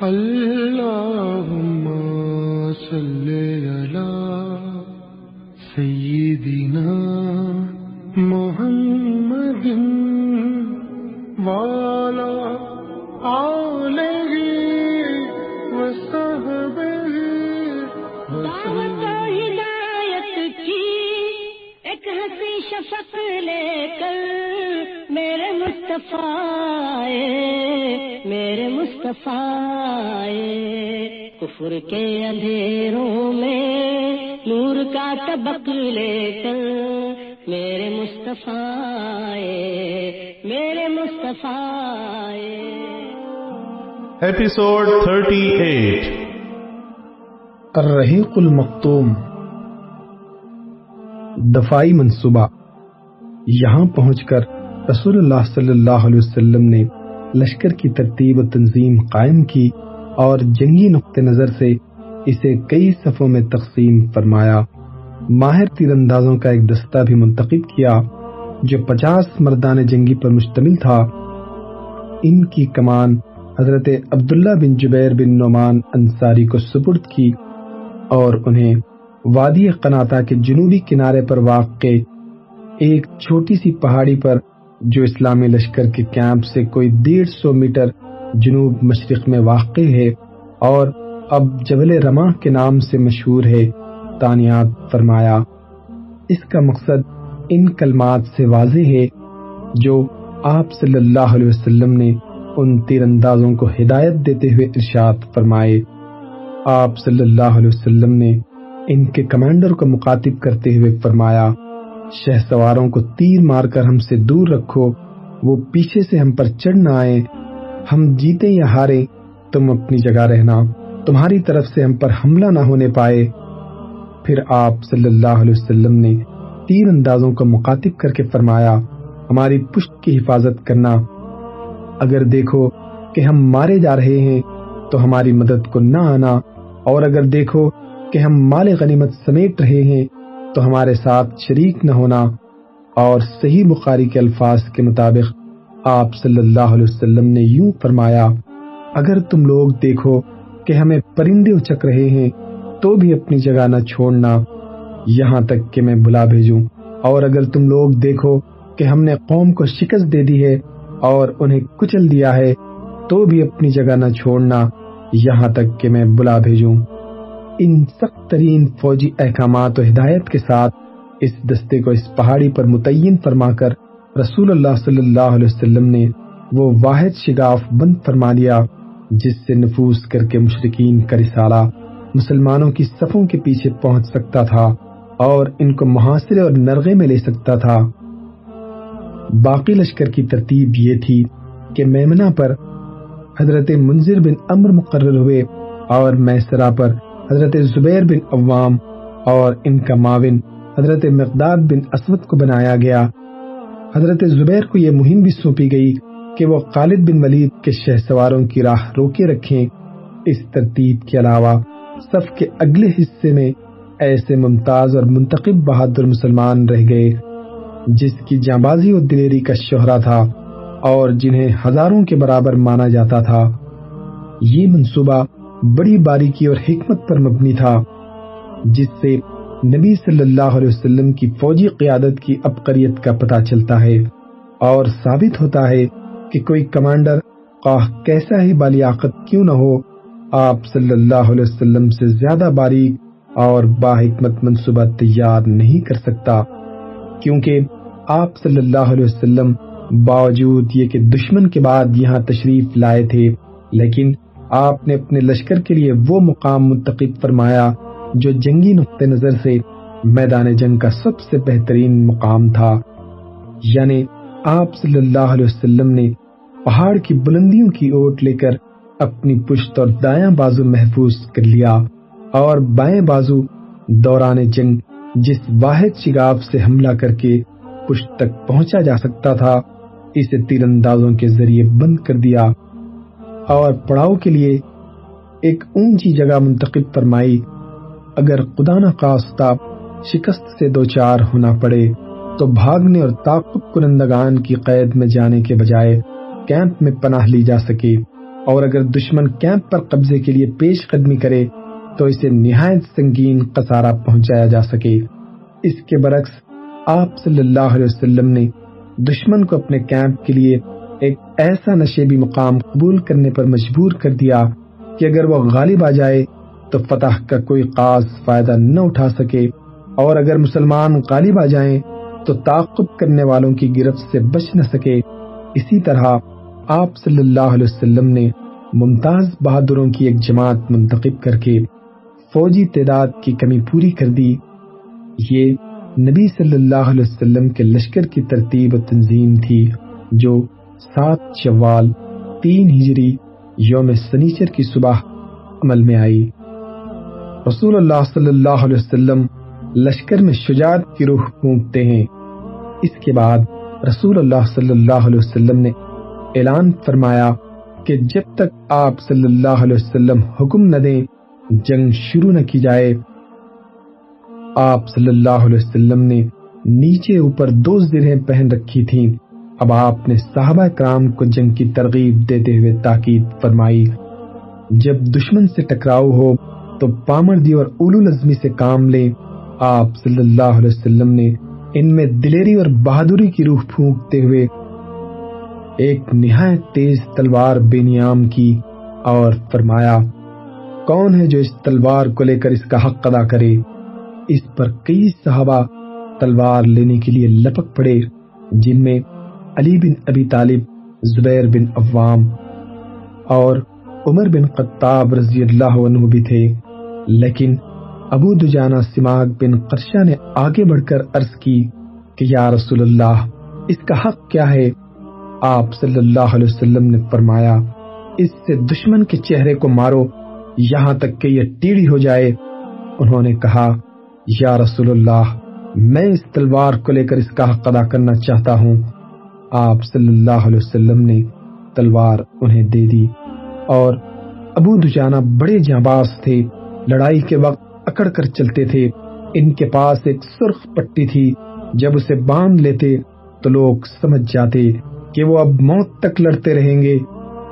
اللهم صل على سيدنا محمد وعلى آله وصحبه دعوت ہدایت کی ایک ہنسی شفق لے کر میرے مصطفیٰ آئے، میرے مصطفیٰ۔ کفر کے اندھیروں میں نور کا طبق لے کر میرے مصطفیٰ میرے مصطفیٰ۔ Episode 38 الرحیق المختوم دفاعی منصوبہ یہاں پہنچ کر رسول اللہ صلی اللہ علیہ وسلم نے لشکر کی ترتیب و تنظیم قائم کی اور جنگی نقطہ نظر سے اسے کئی صفوں میں تقسیم فرمایا۔ ماہر تیر اندازوں کا ایک دستہ بھی منتخب کیا، جو پچاس مردان جنگی پر مشتمل تھا۔ ان کی کمان حضرت عبداللہ بن جبیر بن نعمان انصاری کو سپرد کی اور انہیں وادی قناتا کے جنوبی کنارے پر واقع ایک چھوٹی سی پہاڑی پر جو اسلامی لشکر کے کیمپ سے کوئی ڈیڑھ سو میٹر جنوب مشرق میں واقع ہے اور اب جبل رما کے نام سے مشہور ہے تانیات فرمایا۔ اس کا مقصد ان کلمات سے واضح ہے جو آپ صلی اللہ علیہ وسلم نے ان تیر اندازوں کو ہدایت دیتے ہوئے ارشاد فرمائے۔ آپ صلی اللہ علیہ وسلم نے ان کے کمانڈر کو مخاطب کرتے ہوئے فرمایا۔ شہ سواروں کو تیر مار کر ہم سے دور رکھو، وہ پیچھے سے ہم پر چڑھ نہ آئے ہم جیتے یا ہارے تم اپنی جگہ رہنا۔ تمہاری طرف سے ہم پر حملہ نہ ہونے پائے۔ پھر آپ صلی اللہ علیہ وسلم نے تیر اندازوں کو مخاطب کر کے فرمایا، ہماری پشت کی حفاظت کرنا۔ اگر دیکھو کہ ہم مارے جا رہے ہیں، تو ہماری مدد کو نہ آنا۔ اور اگر دیکھو کہ ہم مال غنیمت سمیٹ رہے ہیں تو ہمارے ساتھ شریک نہ ہونا اور صحیح بخاری کے الفاظ کے مطابق آپ صلی اللہ علیہ وسلم نے یوں فرمایا، اگر تم لوگ دیکھو کہ ہمیں پرندے اچک رہے ہیں، تو بھی اپنی جگہ نہ چھوڑنا۔ یہاں تک کہ میں بلا بھیجوں۔ اور اگر تم لوگ دیکھو کہ ہم نے قوم کو شکست دے دی ہے اور انہیں کچل دیا ہے، تو بھی اپنی جگہ نہ چھوڑنا۔ یہاں تک کہ میں بلا بھیجوں۔ ان سخت ترین فوجی احکامات و ہدایت کے ساتھ اس دستے کو اس پہاڑی پر متعین فرما کر رسول اللہ صلی اللہ علیہ وسلم نے وہ واحد شگاف بند فرما لیا، جس سے نفوس کر کے مشرقین کا رسالہ مسلمانوں کی صفوں کے پیچھے پہنچ سکتا تھا اور ان کو محاصرے اور نرغے میں لے سکتا تھا۔ باقی لشکر کی ترتیب یہ تھی کہ میمنا پر حضرت منظر بن امر مقرر ہوئے اور میسرا پر حضرت زبیر بن عوام اور ان کا معاون حضرت مقداد بن اسود کو بنایا گیا۔ حضرت زبیر کو یہ مہم بھی سونپی گئی کہ وہ خالد بن ولید کے شہ سواروں کی راہ روکے رکھیں۔ اس ترتیب کے علاوہ صف کے اگلے حصے میں ایسے ممتاز اور منتخب بہادر مسلمان رہ گئے، جس کی جانبازی و دلیری کا شہرا تھا اور جنہیں ہزاروں کے برابر مانا جاتا تھا۔ یہ منصوبہ بڑی باریکی اور حکمت پر مبنی تھا، جس سے نبی صلی اللہ علیہ وسلم کی فوجی قیادت کی ابقریت کا پتہ چلتا ہے اور ثابت ہوتا ہے کہ کوئی کمانڈر قاہ کیسا ہی بالیاقت کیوں نہ ہو، آپ صلی اللہ علیہ وسلم سے زیادہ باریک اور باحکمت منصوبہ تیار نہیں کر سکتا، کیونکہ آپ صلی اللہ علیہ وسلم باوجود یہ کہ دشمن کے بعد یہاں تشریف لائے تھے، لیکن آپ نے اپنے لشکر کے لیے وہ مقام منتخب فرمایا جو جنگی نقطہ نظر سے میدان جنگ کا سب سے بہترین مقام تھا۔ یعنی آپ صلی اللہ علیہ وسلم نے پہاڑ کی بلندیوں کی اوٹ لے کر اپنی پشت اور دایاں بازو محفوظ کر لیا اور بائیں بازو دوران جنگ جس واحد شگاف سے حملہ کر کے پشت تک پہنچا جا سکتا تھا، اسے تیر اندازوں کے ذریعے بند کر دیا۔ اور پڑاؤ کے لیے ایک اونچی جگہ منتخب فرمائی۔ اگر خدا نخواستہ شکست سے دو چار ہونا پڑے، تو بھاگنے اور تعقب کنندگان کی قید میں جانے کے بجائے کیمپ میں پناہ لی جا سکے۔ اور اگر دشمن کیمپ پر قبضے کے لیے پیش قدمی کرے، تو اسے نہایت سنگین قصارہ پہنچایا جا سکے۔ اس کے برعکس، آپ صلی اللہ علیہ وسلم نے دشمن کو اپنے کیمپ کے لیے ایسا نشیبی مقام قبول کرنے پر مجبور کر دیا کہ اگر وہ غالب آ جائے تو فتح کا کوئی خاص فائدہ نہ اٹھا سکے۔ اور اگر مسلمان غالب آ جائیں تو تعقب کرنے والوں کی گرفت سے بچ نہ سکے۔ اسی طرح آپ صلی اللہ علیہ وسلم نے ممتاز بہادروں کی ایک جماعت منتخب کر کے فوجی تعداد کی کمی پوری کر دی۔ یہ نبی صلی اللہ علیہ وسلم کے لشکر کی ترتیب و تنظیم تھی جو سات شوال تین ہجری یوم سنیچر کی صبح عمل میں آئی۔ رسول اللہ صلی اللہ علیہ وسلم لشکر میں شجاعت کی روح پونکتے ہیں۔ اس کے بعد رسول اللہ صلی اللہ علیہ وسلم نے اعلان فرمایا کہ جب تک آپ صلی اللہ علیہ وسلم حکم نہ دیں، جنگ شروع نہ کی جائے۔ آپ صلی اللہ علیہ وسلم نے نیچے اوپر دو زرہیں پہن رکھی تھیں۔ اب آپ نے صحابہ کرام کو جنگ کی ترغیب دیتے ہوئے تاکید فرمائی، جب دشمن سے ٹکراؤ ہو تو پامردی اور اولو لزمی سے کام لیں۔ آپ صلی اللہ علیہ وسلم نے ان میں دلیری اور بہادری کی روح پھونکتے ہوئے ایک نہایت تیز تلوار بے نیام کی اور فرمایا، کون ہے جو اس تلوار کو لے کر اس کا حق ادا کرے؟ اس پر کئی صحابہ تلوار لینے کے لیے لپک پڑے، جن میں علی بن ابی طالب، زبیر بن عوام اور عمر بن قطاب رضی اللہ عنہ بھی تھے، لیکن ابو دجانا سماغ بن قرشہ نے آگے بڑھ کر عرض کی کہ یا رسول اللہ، اس کا حق کیا ہے؟ آپ صلی اللہ علیہ وسلم نے فرمایا، اس سے دشمن کے چہرے کو مارو، یہاں تک کہ یہ ٹیڑھی ہو جائے۔ انہوں نے کہا، یا رسول اللہ، میں اس تلوار کو لے کر اس کا حق ادا کرنا چاہتا ہوں۔ آپ صلی اللہ علیہ وسلم نے تلوار انہیں دے دی اور ابو دجانا بڑے جانباز تھے۔ لڑائی کے وقت اکڑ کر چلتے تھے۔ ان کے پاس ایک سرخ پٹی تھی۔ جب اسے باندھ لیتے تو لوگ سمجھ جاتے کہ وہ اب موت تک لڑتے رہیں گے۔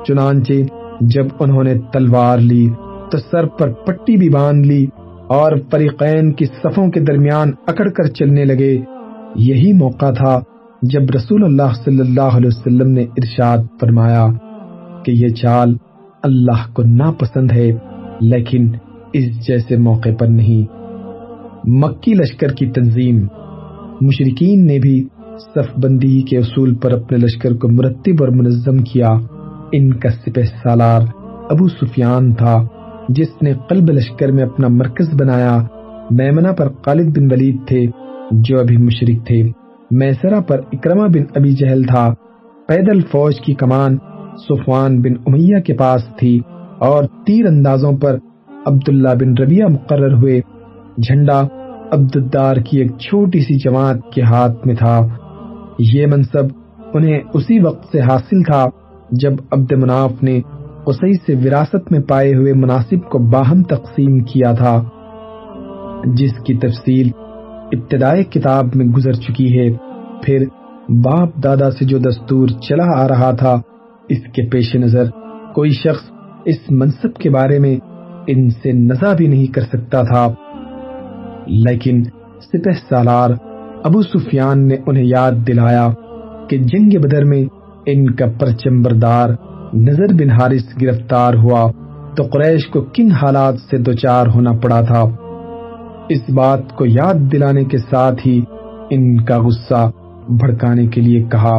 چنانچہ جب انہوں نے تلوار لی تو سر پر پٹی بھی باندھ لی اور فریقین کی صفوں کے درمیان اکڑ کر چلنے لگے۔ یہی موقع تھا جب رسول اللہ صلی اللہ علیہ وسلم نے ارشاد فرمایا کہ یہ چال اللہ کو ناپسند ہے، لیکن اس جیسے موقع پر نہیں۔ مکی لشکر کی تنظیم۔ مشرقین نے بھی صف بندی کے اصول پر اپنے لشکر کو مرتب اور منظم کیا۔ ان کا سپہ سالار ابو سفیان تھا، جس نے قلب لشکر میں اپنا مرکز بنایا۔ میمنہ پر خالد بن ولید تھے، جو ابھی مشرق تھے۔ میسرا پر اکرما بن ابی جہل تھا۔ پیدل فوج کی کمان سفوان بن امیہ کے پاس تھی اور تیر اندازوں پر عبداللہ بن ربیہ مقرر ہوئے۔ جھنڈا عبدالدار کی ایک چھوٹی سی جماعت کے ہاتھ میں تھا۔ یہ منصب انہیں اسی وقت سے حاصل تھا جب عبد مناف نے اسی سے وراثت میں پائے ہوئے مناسب کو باہم تقسیم کیا تھا، جس کی تفصیل ابتدائی کتاب میں گزر چکی ہے۔ پھر باپ دادا سے جو دستور چلا آ رہا تھا، اس کے پیش نظر کوئی شخص اس منصب کے بارے میں ان سے نظا بھی نہیں کر سکتا تھا۔ لیکن سپہ سالار ابو سفیان نے انہیں یاد دلایا کہ جنگ بدر میں ان کا پرچم بردار نظر بن حارث گرفتار ہوا تو قریش کو کن حالات سے دوچار ہونا پڑا تھا؟ اس بات کو یاد دلانے کے ساتھ ہی ان کا غصہ بھڑکانے کے لیے کہا،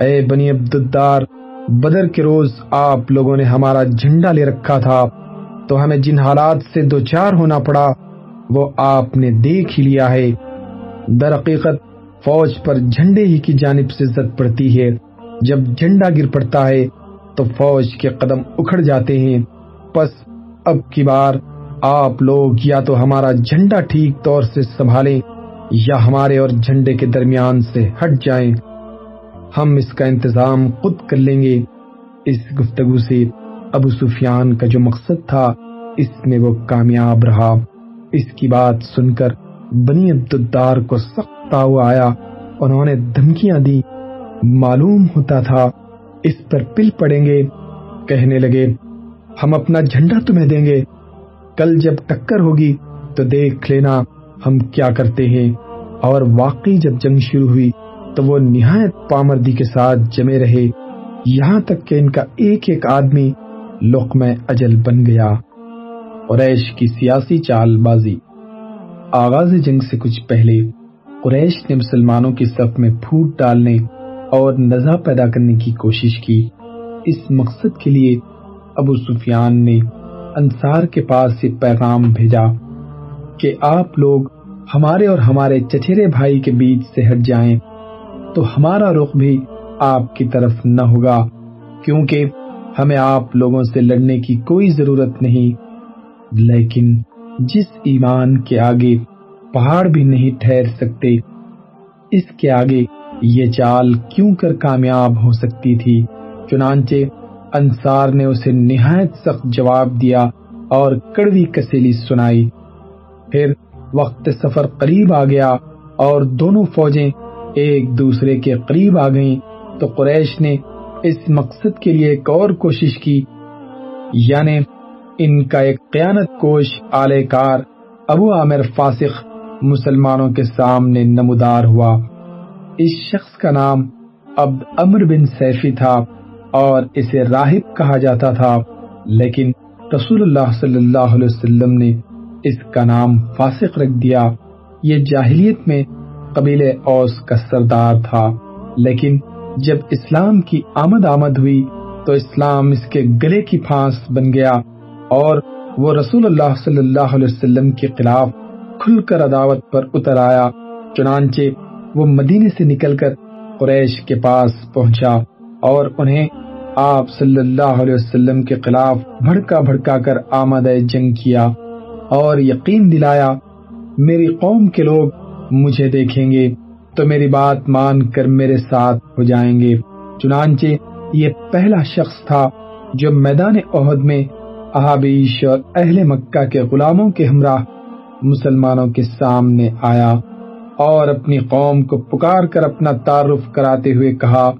اے بنی عبدالدار، بدر کے روز آپ لوگوں نے ہمارا جھنڈا لے رکھا تھا، تو ہمیں جن حالات سے دوچار ہونا پڑا، وہ آپ نے دیکھ ہی لیا ہے۔ در حقیقت، فوج پر جھنڈے ہی کی جانب سے زد پڑتی ہے۔ جب جھنڈا گر پڑتا ہے، تو فوج کے قدم اکھڑ جاتے ہیں۔ پس اب کی بار آپ لوگ یا تو ہمارا جھنڈا ٹھیک طور سے سنبھالیں یا ہمارے اور جھنڈے کے درمیان سے ہٹ جائیں۔ ہم اس کا انتظام خود کر لیں گے۔ اس گفتگو سے ابو سفیان کا جو مقصد تھا، اس میں وہ کامیاب رہا۔ اس کی بات سن کر بنی عبدالدار کو سخت تاؤ آیا۔ انہوں نے دھمکیاں دی معلوم ہوتا تھا اس پر پل پڑیں گے۔ کہنے لگے، ہم اپنا جھنڈا تمہیں دیں گے۔ کل جب ٹکر ہوگی تو دیکھ لینا ہم کیا کرتے ہیں۔ اور واقعی جب جنگ شروع ہوئی تو وہ نہایت پامردی کے ساتھ جمے رہے۔ یہاں تک کہ ان کا ایک ایک آدمی لقم اجل بن گیا۔ قریش کی سیاسی چال بازی۔ آغاز جنگ سے کچھ پہلے قریش نے مسلمانوں کی صف میں پھوٹ ڈالنے اور نزا پیدا کرنے کی کوشش کی۔ اس مقصد کے لیے ابو سفیان نے انصار کے پاس یہ پیغام بھیجا کہ آپ لوگ ہمارے اور ہمارے چچیرے بھائی کے بیچ سے ہٹ جائیں تو ہمارا رخ بھی آپ کی طرف نہ ہوگا، کیونکہ ہمیں آپ لوگوں سے لڑنے کی کوئی ضرورت نہیں۔ لیکن جس ایمان کے آگے پہاڑ بھی نہیں ٹھہر سکتے، اس کے آگے یہ چال کیوں کر کامیاب ہو سکتی تھی؟ چنانچہ انصار نے اسے نہایت سخت جواب دیا اور کڑوی کسیلی سنائی۔ پھر وقت سفر قریب آ گیا اور دونوں فوجیں ایک دوسرے کے قریب آ گئیں تو قریش نے اس مقصد کے لیے ایک اور کوشش کی یعنی ان کا ایک قیانت کوش آلے کار ابو عامر فاسق مسلمانوں کے سامنے نمودار ہوا۔ اس شخص کا نام عبد امر بن سیفی تھا۔ اور اسے راہب کہا جاتا تھا، لیکن رسول اللہ صلی اللہ علیہ وسلم نے اس کا نام فاسق رکھ دیا۔ یہ جاہلیت میں قبیل اوس کا سردار تھا، لیکن جب اسلام کی آمد آمد ہوئی تو اسلام اس کے گلے کی پھانس بن گیا اور وہ رسول اللہ صلی اللہ علیہ وسلم کے خلاف کھل کر عداوت پر اتر آیا۔ چنانچہ وہ مدینے سے نکل کر قریش کے پاس پہنچا۔ اور انہیں آپ صلی اللہ علیہ وسلم کے خلاف بھڑکا بھڑکا کر آمد جنگ کیا اور یقین دلایا، میری قوم کے لوگ مجھے دیکھیں گے تو میری بات مان کر میرے ساتھ ہو جائیں گے۔ چنانچہ یہ پہلا شخص تھا جو میدان عہد میں احابیش اور اہل مکہ کے غلاموں کے ہمراہ مسلمانوں کے سامنے آیا اور اپنی قوم کو پکار کر اپنا تعارف کراتے ہوئے کہا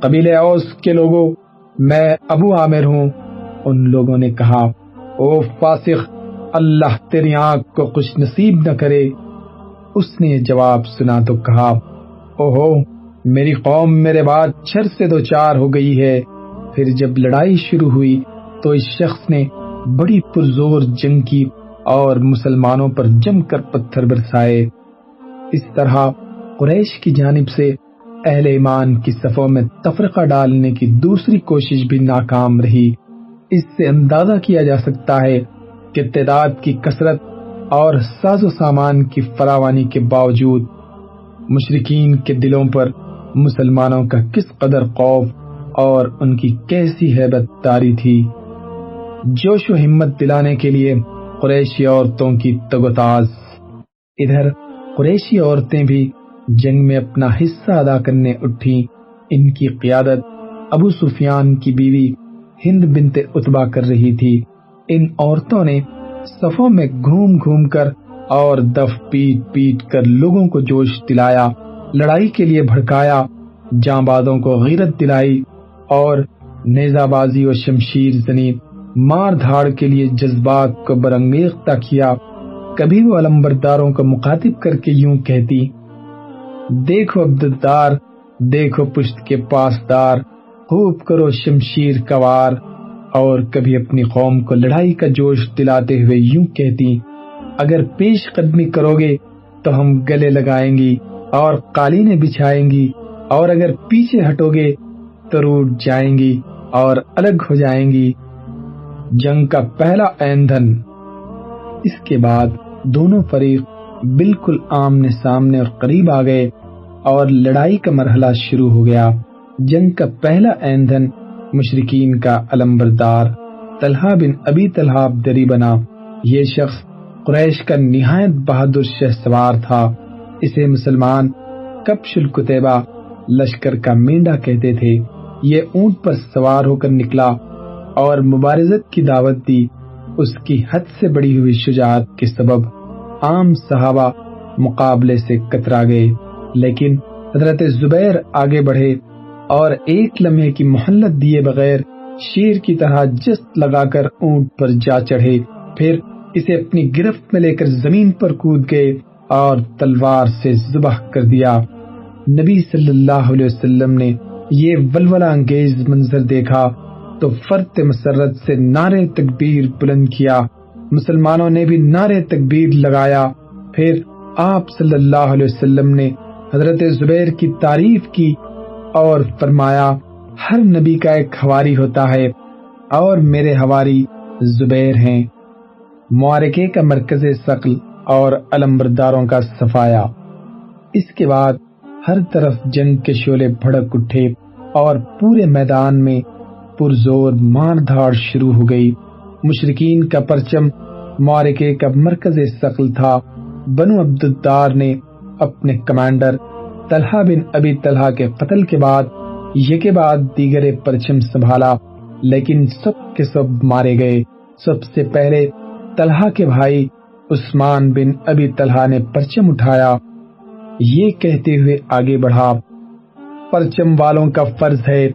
قبیل اوس کے لوگوں، میں ابو عامر ہوں۔ ان لوگوں نے کہا، او فاسق، اللہ تیری آنکھ کو خوش نصیب نہ کرے۔ اس نے جواب سنا تو کہا، اوہو، میری قوم میرے بعد چھر سے دو چار ہو گئی ہے۔ پھر جب لڑائی شروع ہوئی تو اس شخص نے بڑی پرزور جنگ کی اور مسلمانوں پر جم کر پتھر برسائے۔ اس طرح قریش کی جانب سے اہل ایمان کی صفوں میں تفرقہ ڈالنے کی دوسری کوشش بھی ناکام رہی۔ اس سے اندازہ کیا جا سکتا ہے کہ تعداد کی کثرت اور ساز و سامان کی فراوانی کے باوجود مشرقین کے دلوں پر مسلمانوں کا کس قدر خوف اور ان کی کیسی حیبت داری تھی۔ جوش و ہمت دلانے کے لیے قریشی عورتوں کی تگوتاز ادھر قریشی عورتیں بھی جنگ میں اپنا حصہ ادا کرنے اٹھی۔ ان کی قیادت ابو سفیان کی بیوی ہند بنت اتبا کر رہی تھی۔ ان عورتوں نے صفوں میں گھوم گھوم کر اور دف پیٹ پیٹ کر لوگوں کو جوش دلایا، لڑائی کے لیے بھڑکایا، جاں بازوں کو غیرت دلائی اور نیزہ بازی و شمشیر زنی مار دھاڑ کے لیے جذبات کو برنگیختہ کیا۔ کبھی وہ علمبرداروں کو مخاطب کر کے یوں کہتی دیکھو عبدالدار، دیکھو پشت کے پاسدار، خوب کرو شمشیر کوار، اور کبھی اپنی قوم کو لڑائی کا جوش دلاتے ہوئے یوں کہتی، اگر پیش قدمی کرو گے تو ہم گلے لگائیں گی اور قالینیں بچھائیں گی، اور اگر پیچھے ہٹو گے تو روٹ جائیں گی اور الگ ہو جائیں گی۔ جنگ کا پہلا ایندھن۔ اس کے بعد دونوں فریق بالکل آمنے سامنے اور قریب آ گئے۔ اور لڑائی کا مرحلہ شروع ہو گیا۔ جنگ کا پہلا ایندھن مشرقین کا علم بردار طلحہ بن ابی طلحہ دری بنا۔ یہ شخص قریش کا نہایت بہادر شہ سوار تھا۔ اسے مسلمان کپش القتبہ لشکر کا مینڈا کہتے تھے۔ یہ اونٹ پر سوار ہو کر نکلا اور مبارزت کی دعوت دی۔ اس کی حد سے بڑی ہوئی شجاعت کے سبب عام صحابہ مقابلے سے کترا گئے۔ لیکن حضرت زبیر آگے بڑھے اور ایک لمحے کی محلت دیے بغیر شیر کی طرح جست لگا کر اونٹ پر جا چڑھے۔ پھر اسے اپنی گرفت میں لے کر زمین پر کود گئے اور تلوار سے ذبح کر دیا۔ نبی صلی اللہ علیہ وسلم نے یہ ولولہ انگیز منظر دیکھا تو فرت مسرت سے نعرے تکبیر بلند کیا۔ مسلمانوں نے بھی نعرے تکبیر لگایا۔ پھر آپ صلی اللہ علیہ وسلم نے حضرت زبیر کی تعریف کی اور فرمایا، ہر نبی کا ایک ہواری ہوتا ہے اور میرے ہواری زبیر ہیں۔ معارکے کا مرکز سقل اور علمبرداروں کا صفایا۔ اس کے بعد ہر طرف جنگ کے شعلے بھڑک اٹھے اور پورے میدان میں پرزور مار دھاڑ شروع ہو گئی۔ مشرقین کا پرچم معارکے کا مرکز سقل تھا۔ بنو عبدالدار نے اپنے کمانڈر طلحہ بن ابی طلحہ کے قتل کے بعد یہ کے بعد دیگر پرچم سنبھالا، لیکن سب کے سب مارے گئے۔ سب سے پہلے طلحہ کے بھائی عثمان بن ابی طلحہ نے پرچم اٹھایا۔ یہ کہتے ہوئے آگے بڑھا۔ پرچم والوں کا فرض ہے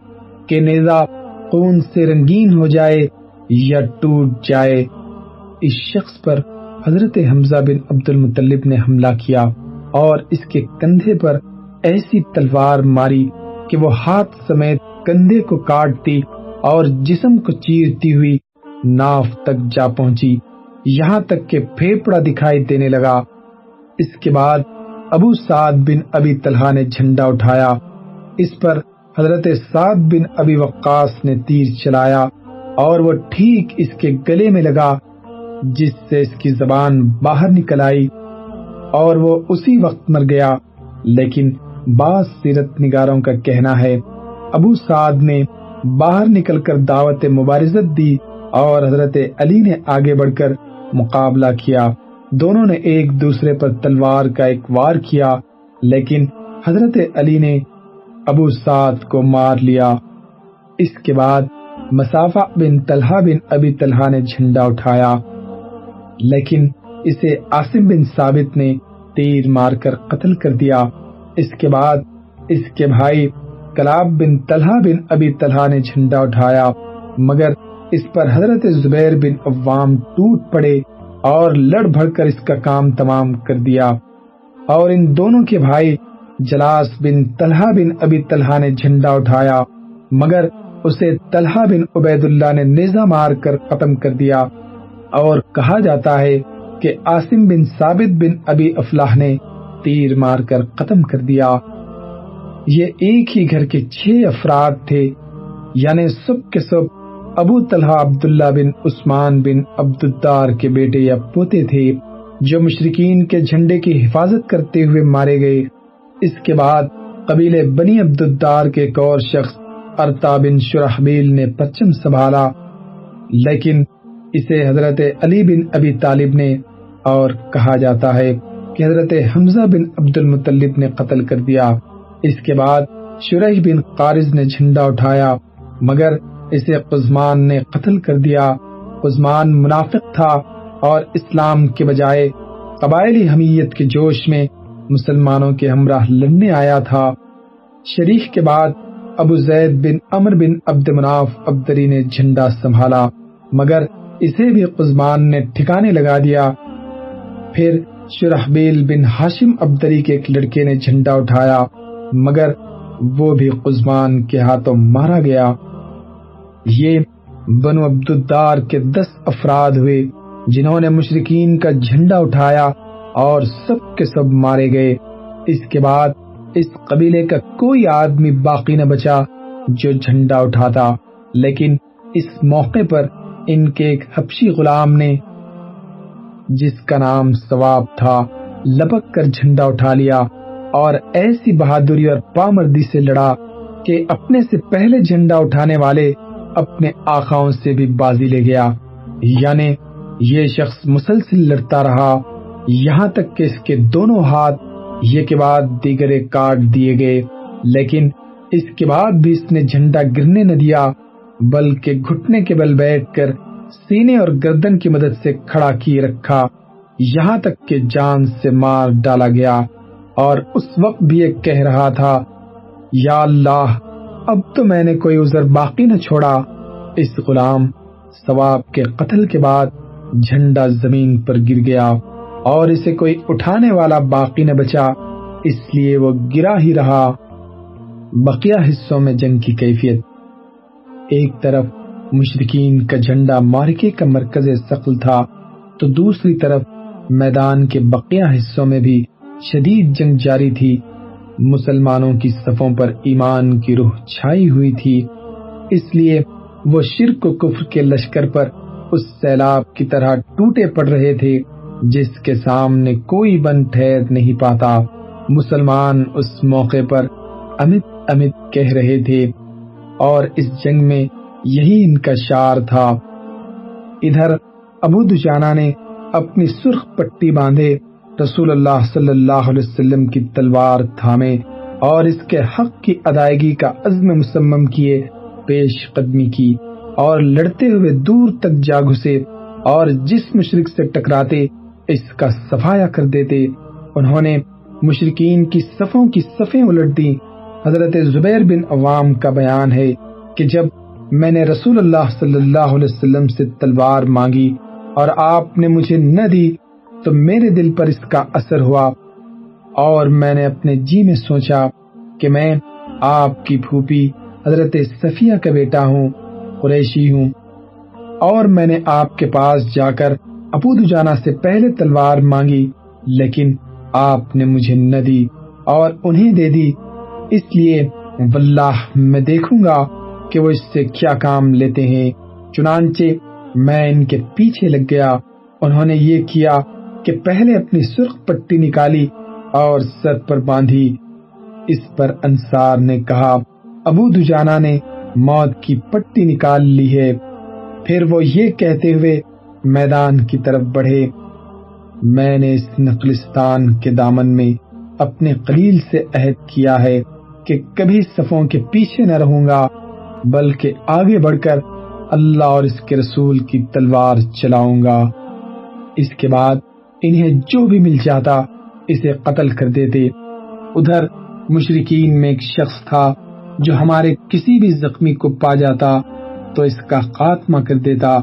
کہ نیزا خون سے رنگین ہو جائے یا ٹوٹ جائے۔ اس شخص پر حضرت حمزہ بن عبد المطلب نے حملہ کیا۔ اور اس کے کندھے پر ایسی تلوار ماری کہ وہ ہاتھ سمیت کندھے کو کاٹتی اور جسم کو چیرتی ہوئی ناف تک جا پہنچی۔ یہاں تک کہ پھیپڑا دکھائی دینے لگا۔ اس کے بعد ابو سعد بن ابی طلحہ نے جھنڈا اٹھایا۔ اس پر حضرت سعد بن ابی وقاص نے تیر چلایا اور وہ ٹھیک اس کے گلے میں لگا، جس سے اس کی زبان باہر نکل آئی۔ اور وہ اسی وقت مر گیا۔ لیکن بعض سیرت نگاروں کا کہنا ہے، ابو سعد نے باہر نکل کر دعوت مبارزت دی اور حضرت علی نے آگے بڑھ کر مقابلہ کیا۔ دونوں نے ایک دوسرے پر تلوار کا ایک وار کیا، لیکن حضرت علی نے ابو سعد کو مار لیا۔ اس کے بعد مسافہ بن طلحہ بن ابی طلحہ نے جھنڈا اٹھایا۔ لیکن اسے عاصم بن ثابت نے تیر مار کر قتل کر دیا۔ اس کے بعد اس کے بھائی کلاب بن طلحہ بن ابی طلحہ نے جھنڈا اٹھایا، مگر اس پر حضرت زبیر بن عوام ٹوٹ پڑے اور لڑ بھڑ کر اس کا کام تمام کر دیا۔ اور ان دونوں کے بھائی جلاس بن طلحہ بن ابی طلحہ نے جھنڈا اٹھایا، مگر اسے طلحہ بن عبید اللہ نے نیزہ مار کر ختم کر دیا۔ اور کہا جاتا ہے کہ عاصم بن ثابت بن ابی افلاح نے تیر مار کر ختم کر دیا۔ یہ ایک ہی گھر کے چھ افراد تھے یعنی سب کے سب ابو طلحہ عبداللہ بن عثمان بن عبدالدار کے بیٹے یا پوتے تھے، جو مشرقین کے جھنڈے کی حفاظت کرتے ہوئے مارے گئے۔ اس کے بعد قبیلے بنی عبدالدار کے ایک اور شخص ارتا بن شرحبیل نے پچم سنبھالا۔ لیکن اسے حضرت علی بن ابی طالب نے اور کہا جاتا ہے کہ حضرت حمزہ بن عبد المطلب نے قتل کر دیا۔ اس کے بعد شرح بن قارض نے جھنڈا اٹھایا، مگر اسے قزمان نے قتل کر دیا۔ قزمان منافق تھا اور اسلام کے بجائے قبائلی حمیت کے جوش میں مسلمانوں کے ہمراہ لڑنے آیا تھا۔ شریف کے بعد ابو زید بن امر بن عبد مناف عبدری نے جھنڈا سنبھالا، مگر اسے بھی قزمان نے ٹھکانے لگا دیا۔ پھر شرحبیل بن ہاشم عبدری کے ایک لڑکے نے جھنڈا اٹھایا، مگر وہ بھی قزمان کے ہاتھوں مارا گیا۔ یہ بنو عبدالدار کے دس افراد ہوئے، جنہوں نے مشرقین کا جھنڈا اٹھایا اور سب کے سب مارے گئے۔ اس کے بعد اس قبیلے کا کوئی آدمی باقی نہ بچا جو جھنڈا اٹھاتا، لیکن اس موقع پر ان کے ایک حبشی غلام نے، جس کا نام ثواب تھا، لپک کر جھنڈا اٹھا لیا اور ایسی بہادری اور پامردی سے لڑا کہ اپنے سے پہلے جھنڈا اٹھانے والے اپنے آخاؤں سے بھی بازی لے گیا۔ یعنی یہ شخص مسلسل لڑتا رہا۔ یہاں تک کہ اس کے دونوں ہاتھ یہ کے بعد دیگرے کاٹ دیے گئے، لیکن اس کے بعد بھی اس نے جھنڈا گرنے نہ دیا۔ بلکہ گھٹنے کے بل بیٹھ کر سینے اور گردن کی مدد سے کھڑا کی رکھا۔ یہاں تک کہ جان سے مار ڈالا گیا اور اس وقت بھی ایک کہہ رہا تھا، یا اللہ، اب تو میں نے کوئی عذر باقی نہ چھوڑا۔ اس غلام ثواب کے قتل کے بعد جھنڈا زمین پر گر گیا اور اسے کوئی اٹھانے والا باقی نہ بچا، اس لیے وہ گرا ہی رہا۔ بقیہ حصوں میں جنگ کی کیفیت۔ ایک طرف مشرقین کا جھنڈا مارکے کا مرکز سقل تھا، تو دوسری طرف میدان کے بقیہ حصوں میں بھی شدید جنگ جاری تھی۔ مسلمانوں کی صفوں پر ایمان کی روح چھائی ہوئی تھی، اس لیے وہ شرک و کفر کے لشکر پر اس سیلاب کی طرح ٹوٹے پڑ رہے تھے، جس کے سامنے کوئی بن ٹھہر نہیں پاتا۔ مسلمان اس موقع پر امت امت کہہ رہے تھے اور اس جنگ میں یہی ان کا شار تھا۔ ادھر ابو دجانہ نے اپنی سرخ پٹی باندھے رسول اللہ صلی اللہ علیہ وسلم کی تلوار تھامے اور اس کے حق کی ادائیگی کا عزم مسمم کیے، پیش قدمی کی اور لڑتے ہوئے دور تک جا گھسے اور جس مشرق سے ٹکراتے اس کا صفایا کر دیتے۔ انہوں نے مشرقین کی صفوں کی صفیں الٹ دی حضرت زبیر بن عوام کا بیان ہے کہ جب میں نے رسول اللہ صلی اللہ علیہ وسلم سے تلوار مانگی اور آپ نے مجھے نہ دی، تو میرے دل پر اس کا اثر ہوا اور میں نے اپنے جی میں سوچا کہ میں آپ کی پھوپھی حضرت صفیہ کا بیٹا ہوں، قریشی ہوں۔ اور میں نے آپ کے پاس جا کر ابو دجانہ سے پہلے تلوار مانگی، لیکن آپ نے مجھے نہ دی اور انہیں دے دی۔ اس لیے واللہ میں دیکھوں گا کہ وہ اس سے کیا کام لیتے ہیں۔ چنانچہ میں ان کے پیچھے لگ گیا۔ انہوں نے یہ کیا کہ پہلے اپنی سرخ پٹی نکالی اور سر پر باندھی۔ اس پر انصار نے کہا، ابو دجانا نے موت کی پٹی نکال لی ہے۔ پھر وہ یہ کہتے ہوئے میدان کی طرف بڑھے۔ میں نے اس نقلستان کے دامن میں اپنے قلیل سے عہد کیا ہے۔ کہ کبھی صفوں کے پیچھے نہ رہوں گا، بلکہ آگے بڑھ کر اللہ اور اس کے رسول کی تلوار چلاؤں گا۔ اس کے بعد انہیں جو بھی مل جاتا، اسے قتل کر دیتے۔ ادھر مشرقین میں ایک شخص تھا جو ہمارے کسی بھی زخمی کو پا جاتا تو اس کا خاتمہ کر دیتا۔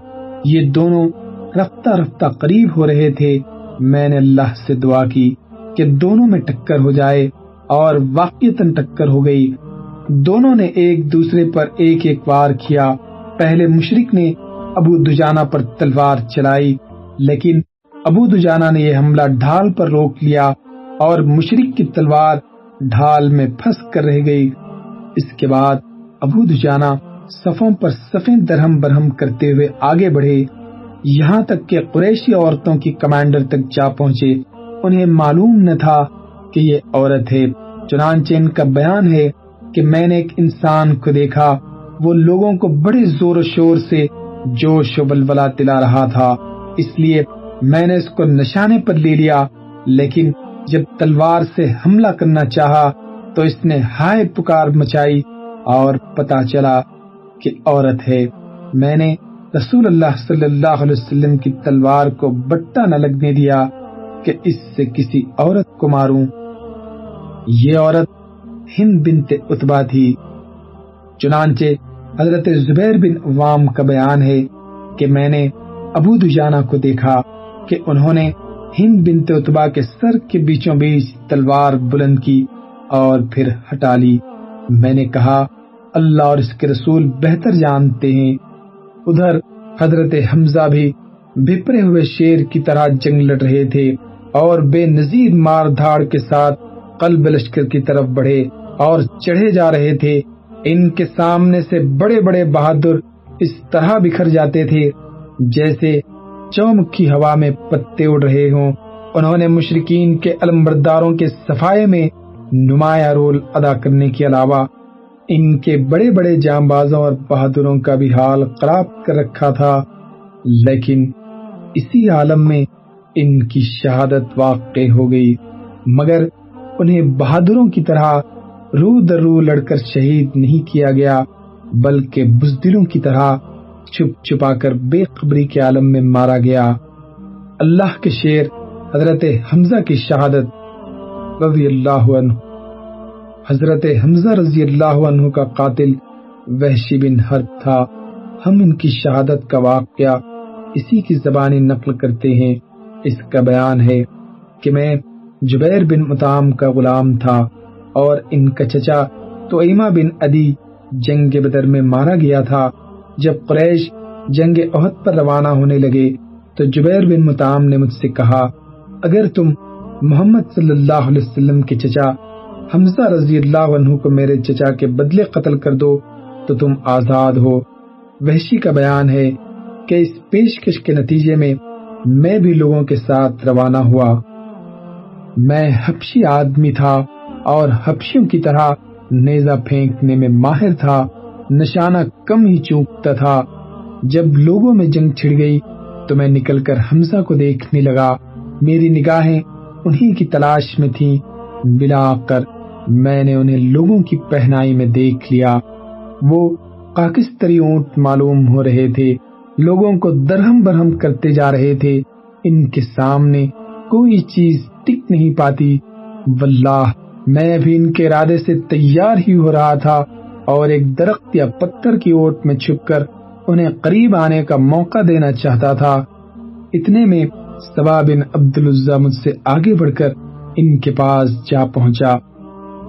یہ دونوں رفتہ رفتہ قریب ہو رہے تھے۔ میں نے اللہ سے دعا کی کہ دونوں میں ٹکر ہو جائے۔ اور واقعتاً ٹکر ہو گئی۔ دونوں نے ایک دوسرے پر ایک ایک وار کیا۔ پہلے مشرق نے ابو دجانہ پر تلوار چلائی، لیکن ابو دجانہ نے یہ حملہ ڈھال پر روک لیا اور مشرق کی تلوار ڈھال میں پھنس کر رہ گئی۔ اس کے بعد ابو دجانہ صفوں پر صفیں درہم برہم کرتے ہوئے آگے بڑھے۔ یہاں تک کہ قریشی عورتوں کی کمانڈر تک جا پہنچے۔ انہیں معلوم نہ تھا کہ یہ عورت ہے۔ چنانچہ ان کا بیان ہے کہ میں نے ایک انسان کو دیکھا، وہ لوگوں کو بڑے زور و شور سے جوش و بلبلا تلا رہا تھا۔ اس لیے میں نے اس کو نشانے پر لے لیا، لیکن جب تلوار سے حملہ کرنا چاہا تو اس نے ہائے پکار مچائی اور پتا چلا کہ عورت ہے۔ میں نے رسول اللہ صلی اللہ علیہ وسلم کی تلوار کو بٹا نہ لگنے دیا کہ اس سے کسی عورت کو ماروں۔ یہ عورت ہند بنت اتبا تھی۔ چنانچہ حضرت زبیر بن عوام کا بیان ہے کہ میں نے ابو دجانہ کو دیکھا کہ انہوں نے ہند بنت اتبا کے سر کے بیچوں بیچ تلوار بلند کی اور پھر ہٹا لی۔ میں نے کہا، اللہ اور اس کے رسول بہتر جانتے ہیں۔ ادھر حضرت حمزہ بھی بھپرے ہوئے شیر کی طرح جنگ لڑ رہے تھے اور بے نظیر مار دھاڑ کے ساتھ قلب لشکر کی طرف بڑھے اور چڑھے جا رہے تھے۔ ان کے سامنے سے بڑے بڑے بہادر اس طرح بکھر جاتے تھے جیسے چومکھی ہوا میں پتے اڑ رہے ہوں۔ انہوں نے مشرقین کے علمبرداروں کے صفائے میں نمایاں رول ادا کرنے کے علاوہ ان کے بڑے بڑے جام بازوں اور بہادروں کا بھی حال خراب کر رکھا تھا۔ لیکن اسی عالم میں ان کی شہادت واقع ہو گئی۔ مگر انہیں بہادروں کی طرح رو در رو لڑ کر شہید نہیں کیا گیا، بلکہ بزدلوں کی طرح چھپ چھپا کر بے قبری کے عالم میں مارا گیا۔ اللہ کے شیر حضرت حمزہ کی شہادت رضی اللہ عنہ۔ حضرت حمزہ رضی اللہ عنہ کا قاتل وحشی بن حرب تھا۔ ہم ان کی شہادت کا واقعہ اسی کی زبانی نقل کرتے ہیں۔ اس کا بیان ہے کہ میں جبیر بن متام کا غلام تھا اور ان کا چچا تو بن ادی جنگ بدر میں مارا گیا تھا۔ جب قریش جنگ عہد پر روانہ ہونے لگے تو جبیر بن متام نے مجھ سے کہا، اگر تم محمد صلی اللہ علیہ وسلم کے چچا حمزہ رضی اللہ عنہ کو میرے چچا کے بدلے قتل کر دو تو تم آزاد ہو۔ وحشی کا بیان ہے کہ اس پیشکش کے نتیجے میں میں بھی لوگوں کے ساتھ روانہ ہوا۔ میں حبشی آدمی تھا اور حبشیوں کی طرح نیزہ پھینکنے میں ماہر تھا، نشانہ کم ہی چوکتا تھا۔ جب لوگوں میں جنگ چھڑ گئی تو میں نکل کر حمزہ کو دیکھنے لگا۔ میری نگاہیں انہی کی تلاش میں تھیں۔ بلا کر میں نے انہیں لوگوں کی پہنائی میں دیکھ لیا۔ وہ کاکستری اونٹ معلوم ہو رہے تھے۔ لوگوں کو درہم برہم کرتے جا رہے تھے۔ ان کے سامنے کوئی چیز ٹک نہیں پاتی۔ واللہ، میں بھی ان کے ارادے سے تیار ہی ہو رہا تھا اور ایک درخت یا پتھر کی اوٹ میں چھپ کر انہیں قریب آنے کا موقع دینا چاہتا تھا۔ اتنے میں سبا بن عبد العزا مجھ سے آگے بڑھ کر ان کے پاس جا پہنچا۔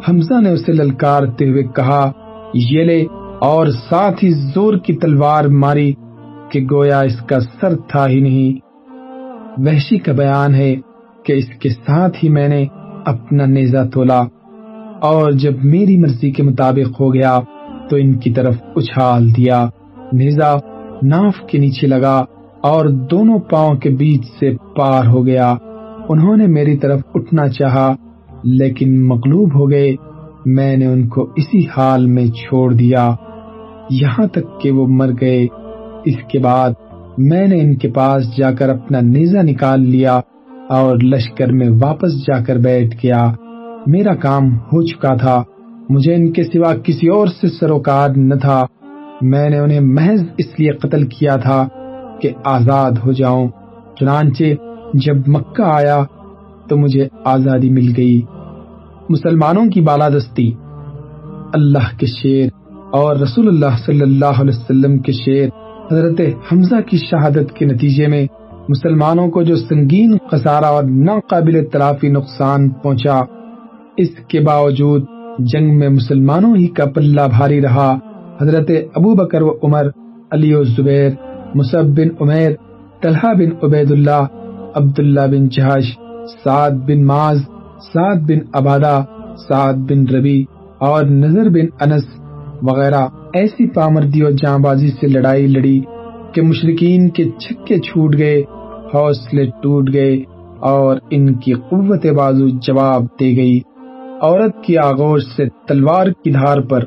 حمزہ نے اسے للکارتے ہوئے کہا، یہ لے اور ساتھ ہی زور کی تلوار ماری کہ گویا اس کا سر تھا ہی نہیں۔ وحشی کا بیان ہے۔ کہ اس کے ساتھ ہی میں نے اپنا نیزہ تولا اور جب میری مرضی کے مطابق ہو گیا تو ان کی طرف اچھال دیا۔ نیزہ ناف کے نیچے لگا اور دونوں پاؤں کے بیچ سے پار ہو گیا۔ انہوں نے میری طرف اٹھنا چاہا، لیکن مغلوب ہو گئے۔ میں نے ان کو اسی حال میں چھوڑ دیا۔ یہاں تک کہ وہ مر گئے۔ اس کے بعد میں نے ان کے پاس جا کر اپنا نیزہ نکال لیا۔ اور لشکر میں واپس جا کر بیٹھ گیا میرا کام ہو چکا تھا۔ مجھے ان کے سوا کسی اور سے سروکار نہ تھا۔ میں نے انہیں محض اس لیے قتل کیا تھا کہ آزاد ہو جاؤں۔ چنانچہ جب مکہ آیا تو مجھے آزادی مل گئی۔ مسلمانوں کی بالادستی۔ اللہ کے شیر اور رسول اللہ صلی اللہ علیہ وسلم کے شیر۔ حضرت حمزہ کی شہادت کے نتیجے میں مسلمانوں کو جو سنگین خسارہ اور ناقابل تلافی نقصان پہنچا، اس کے باوجود جنگ میں مسلمانوں ہی کا پلہ بھاری رہا۔ حضرت ابو بکر و عمر، علی و زبیر مصب بن عمیر، طلحہ بن عبید اللہ عبداللہ بن جہش، سعد بن معاذ، سعد بن عبادہ، سعد بن ربی اور نظر بن انس وغیرہ۔ ایسی پامردی اور جاں بازی سے لڑائی لڑی۔ کہ مشرقین کے چھکے چھوٹ گئے، حوصلے ٹوٹ گئے اور ان کی قوت بازو جواب دے گئی۔ عورت کی آغوش سے تلوار کی دھار پر۔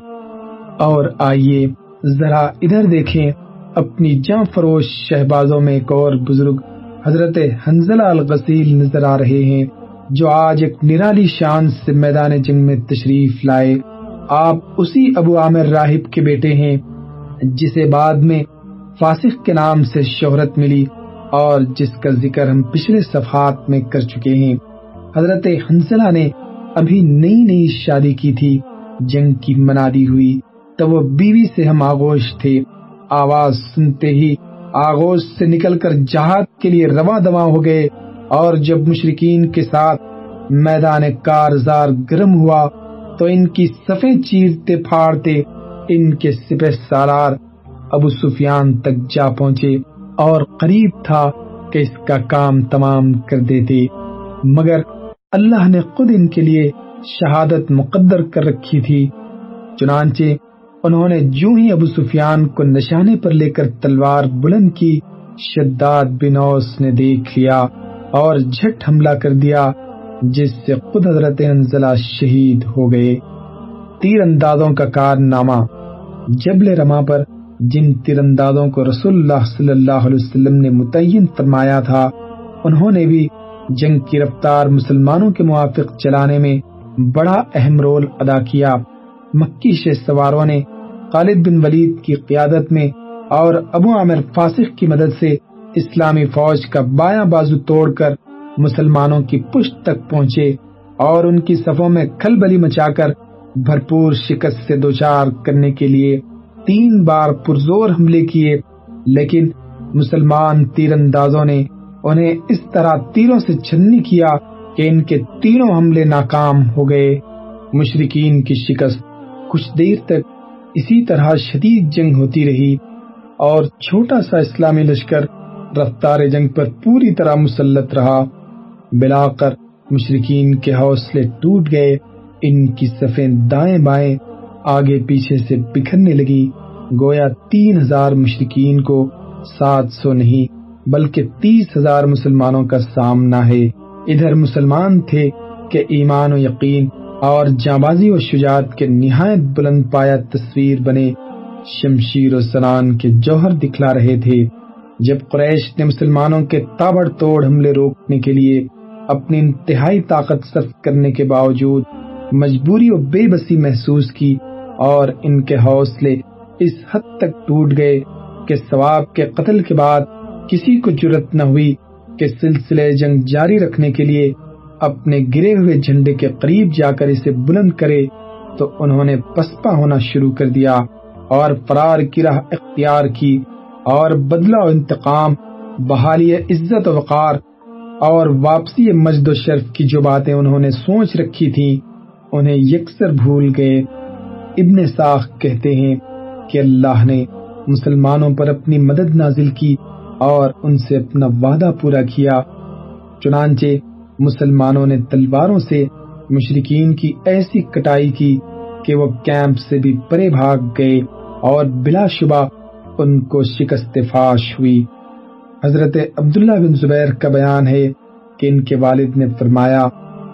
اور آئیے ذرا ادھر دیکھیں اپنی جاں فروش شہبازوں میں ایک اور بزرگ حضرت حنزلہ الغسیل نظر آ رہے ہیں، جو آج ایک نرالی شان سے میدان جنگ میں تشریف لائے۔ آپ اسی ابو عامر راہب کے بیٹے ہیں، جسے بعد میں فاسق کے نام سے شہرت ملی اور جس کا ذکر ہم پچھلے صفحات میں کر چکے ہیں۔ حضرت حنزلہ نے ابھی نئی نئی شادی کی تھی، جنگ کی منادی ہوئی۔ تو وہ بیوی سے ہم آغوش تھے۔ آواز سنتے ہی آغوش سے نکل کر جہاد کے لیے رواں دواں ہو گئے اور جب مشرقین کے ساتھ میدان کارزار گرم ہوا تو ان کی صفیں چیرتے پھاڑتے ان کے سپہ سالار ابو سفیان تک جا پہنچے اور قریب تھا کہ اس کا کام تمام کر دیتے۔ مگر اللہ نے خود ان کے لیے شہادت مقدر کر رکھی تھی۔ چنانچہ انہوں نے جو ہی ابو سفیان کو نشانے پر لے کر تلوار بلند کی، شداد بنوس نے دیکھ لیا اور جھٹ حملہ کر دیا، جس سے خود حضرت انزلہ شہید ہو گئے۔ تیر اندازوں کا کارنامہ جبل رما پر جن تیر اندازوں کو رسول اللہ صلی اللہ علیہ وسلم نے متعین فرمایا تھا، انہوں نے بھی جنگ کی رفتار مسلمانوں کے موافق چلانے میں بڑا اہم رول ادا کیا۔ مکی شہ سواروں نے خالد بن ولید کی قیادت میں اور ابو عامر فاسق کی مدد سے اسلامی فوج کا بایاں بازو توڑ کر مسلمانوں کی پشت تک پہنچے اور ان کی صفوں میں کھل بلی مچا کر بھرپور شکست سے دوچار کرنے کے لیے تین بار پرزور حملے کیے، لیکن مسلمان تیر اندازوں نے انہیں اس طرح تیروں سے چھننی کیا کہ ان کے تینوں حملے ناکام ہو گئے۔ مشرقین کی شکست کچھ دیر تک اسی طرح شدید جنگ ہوتی رہی اور چھوٹا سا اسلامی لشکر رفتار جنگ پر پوری طرح مسلط رہا۔ بلا کر مشرقین کے حوصلے ٹوٹ گئے، ان کی صفیں دائیں بائیں آگے پیچھے سے بکھرنے لگی۔ گویا تین ہزار مشرقین کو سات سو نہیں، بلکہ تیس ہزار مسلمانوں کا سامنا ہے۔ ادھر مسلمان تھے کہ ایمان و یقین اور جانبازی و شجاعت کے نہایت بلند پایا تصویر بنے شمشیر و سنان کے جوہر دکھلا رہے تھے۔ جب قریش نے مسلمانوں کے تابڑ توڑ حملے روکنے کے لیے اپنی انتہائی طاقت صرف کرنے کے باوجود مجبوری و بے بسی محسوس کی اور ان کے حوصلے اس حد تک ٹوٹ گئے کہ ثواب کے قتل کے بعد کسی کو جرت نہ ہوئی کہ سلسلے جنگ جاری رکھنے کے لیے اپنے گرے ہوئے جھنڈے کے قریب جا کر اسے بلند کرے تو انہوں نے پسپا ہونا شروع کر دیا اور فرار کی راہ اختیار کی اور بدلہ و انتقام، بحالی عزت و وقار اور واپسی مجد و شرف کی جو باتیں انہوں نے سوچ رکھی تھی انہیں یکسر بھول گئے۔ ابن ساخ کہتے ہیں کہ اللہ نے مسلمانوں پر اپنی مدد نازل کی اور ان سے اپنا وعدہ پورا کیا۔ چنانچہ مسلمانوں نے تلواروں سے مشرقین کی ایسی کٹائی کی کہ وہ کیمپ سے بھی پرے بھاگ گئے اور بلا شبہ ان کو شکست فاش ہوئی۔ حضرت عبداللہ بن زبیر کا بیان ہے کہ ان کے والد نے فرمایا،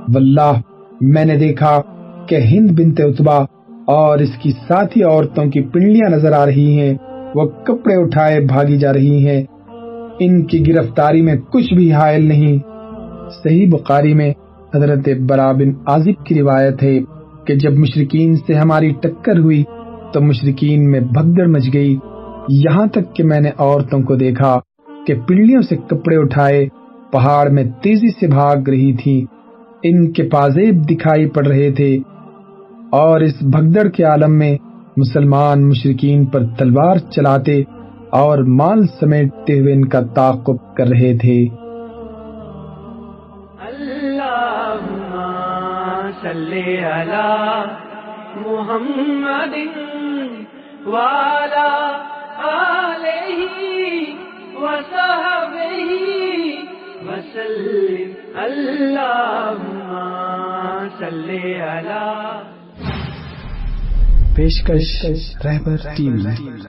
واللہ، میں نے دیکھا کہ ہند بنت اتبا اور اس کی ساتھی عورتوں کی پنڈلیاں نظر آ رہی ہیں، وہ کپڑے اٹھائے بھاگی جا رہی ہیں۔ ان کی گرفتاری میں کچھ بھی حائل نہیں۔ صحیح بخاری میں حضرت برا بن عازب کی روایت ہے کہ جب مشرقین سے ہماری ٹکر ہوئی تو مشرقین میں بھگدڑ مچ گئی۔ یہاں تک کہ میں نے عورتوں کو دیکھا کہ پنڈلیوں سے کپڑے اٹھائے پہاڑ میں تیزی سے بھاگ رہی تھی ان کے پازیب دکھائی پڑ رہے تھے۔ اور اس بھگدڑ کے عالم میں مسلمان مشرقین پر تلوار چلاتے اور مال سمیٹتے ہوئے ان کا تعاقب کر رہے تھے۔ محمد والا علیہ وصحبہ وسلم۔ اللہم صلی علی پیشکش رہبر ٹی وی